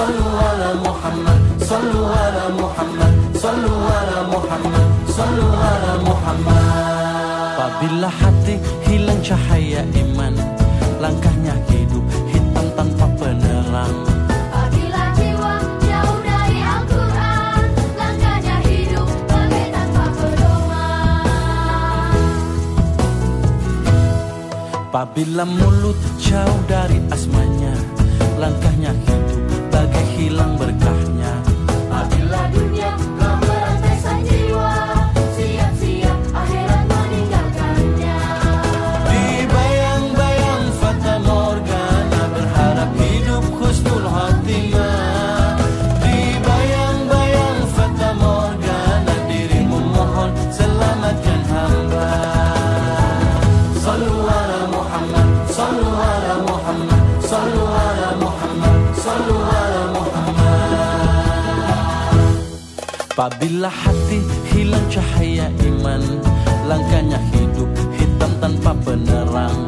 صلوا على محمد صلوا على محمد صلوا على محمد صلوا على محمد Apabila hati hilang cahaya iman Langkahnya hidup hitam tanpa penerang Apabila jiwa jauh dari Al-Quran Langkahnya hidup bagai tanpa pedoman Apabila mulut jauh dari asmanya Langkahnya hidup bagai hilang berkahnya. Apabila dunia kau merantai jiwa Siap-siap akhirat meninggalkannya. Di bayang-bayang Fata Morgana Berharap hidup khusnul khotimah Apabila hati hilang cahaya iman Langkahnya hidup hitam tanpa penerang